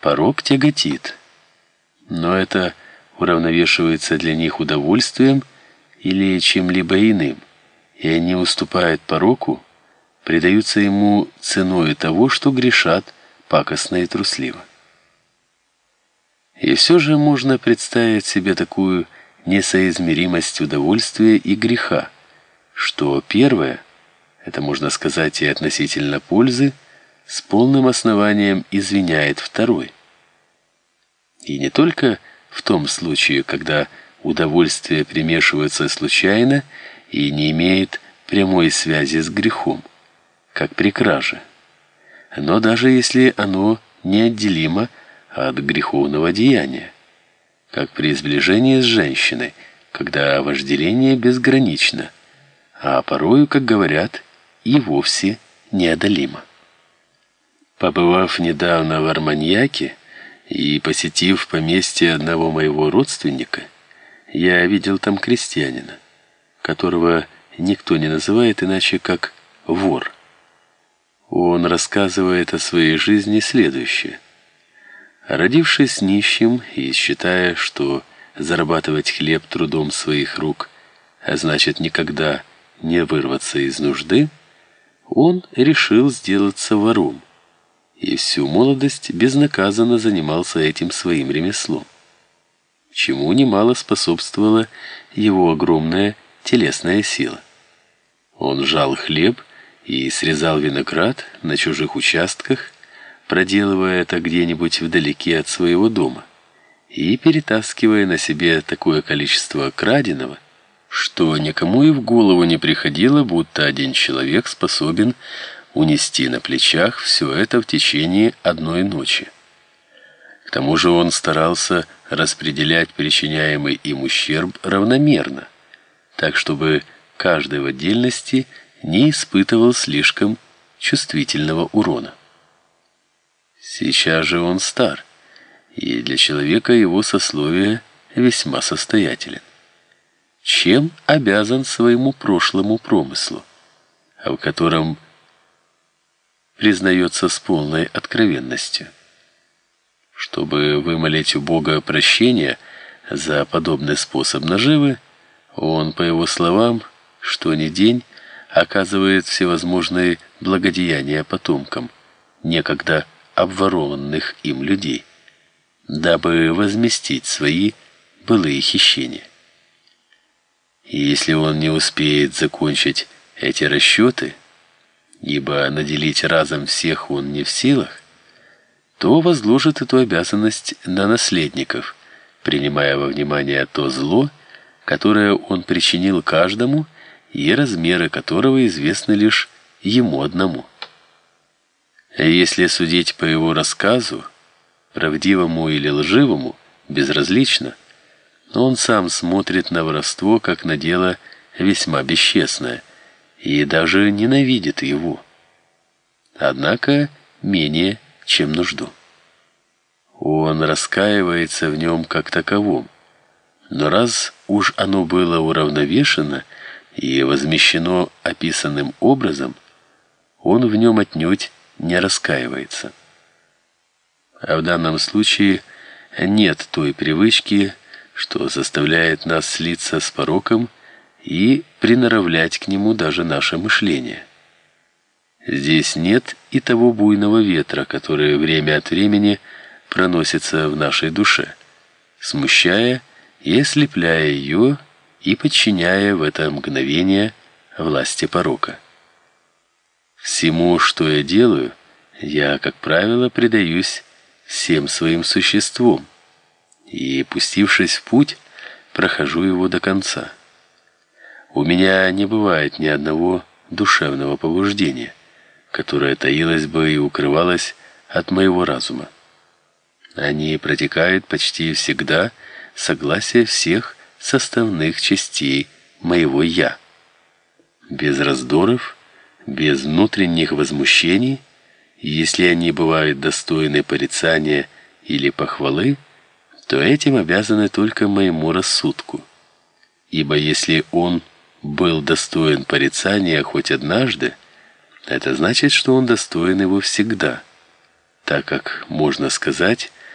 порок тяготит. Но это уравновешивается для них удовольствием или чем-либо иным, и они уступают пороку, предаются ему ценой того, что грешат пакостно и трусливо. И все же можно представить себе такую несоизмеримость удовольствия и греха, что первое, это можно сказать и относительно пользы, с полным основанием извиняет второй. И не только в том случае, когда удовольствие примешивается случайно и не имеет прямой связи с грехом, как при краже, но даже если оно неотделимо от греховного деяния, как при сближении с женщиной, когда вожделение безгранично, а порою, как говорят, и вовсе неодолимо. Побывав недавно в Арманьяке и посетив поместье одного моего родственника, я видел там крестьянина, которого никто не называет иначе как вор. Он рассказывает о своей жизни следующее: родившись нищим и считая, что зарабатывать хлеб трудом своих рук, а значит никогда не вырваться из нужды, он решил сделаться вором и всю молодость безнаказанно занимался этим своим ремеслом, чему немало способствовала его огромная телесная сила. Он жал хлеб и срезал виноград на чужих участках, проделывая это где-нибудь вдалеке от своего дома и перетаскивая на себе такое количество краденого, что никому и в голову не приходило, будто один человек способен унести на плечах все это в течение одной ночи. К тому же он старался распределять причиняемый им ущерб равномерно, так чтобы каждый в отдельности не испытывал слишком чувствительного урона. Сейчас же он стар, и для человека его сословие весьма состоятелен. Чем обязан своему прошлому промыслу, в котором признается с полной откровенностью. Чтобы вымолить у Бога прощения за подобный способ наживы, он, по его словам, что ни день оказывает всевозможные благодеяния потомкам некогда обворованных им людей, дабы возместить свои былые хищения. И если он не успеет закончить эти расчеты, ибо наделить разом всех он не в силах, то возложит эту обязанность на наследников, принимая во внимание то зло, которое он причинил каждому и размеры которого известны лишь ему одному. Если судить по его рассказу, правдивому или лживому, безразлично, но он сам смотрит на воровство как на дело весьма бесчестное и даже ненавидит его. Однако менее, чем нужду. Он раскаивается в нем как таковом. Но раз уж оно было уравновешено и возмещено описанным образом, он в нем отнюдь не раскаивается. А в данном случае нет той привычки, что заставляет нас слиться с пороком и приноравлять к нему даже наше мышление. Здесь нет и того буйного ветра, который время от времени проносится в нашей душе, смущая и ослепляя ее и подчиняя в это мгновение власти порока. Всему, что я делаю, я, как правило, предаюсь всем своим существом и, пустившись в путь, прохожу его до конца. У меня не бывает ни одного душевного побуждения, которое таилось бы и укрывалось от моего разума. Они протекают почти всегда согласие всех составных частей моего я. Без раздоров, без внутренних возмущений, если они бывают достойны порицания или похвалы, то этим обязаны только моему рассудку. Ибо если он был достоин порицания хоть однажды, это значит, что он достоин его всегда. так как можно сказать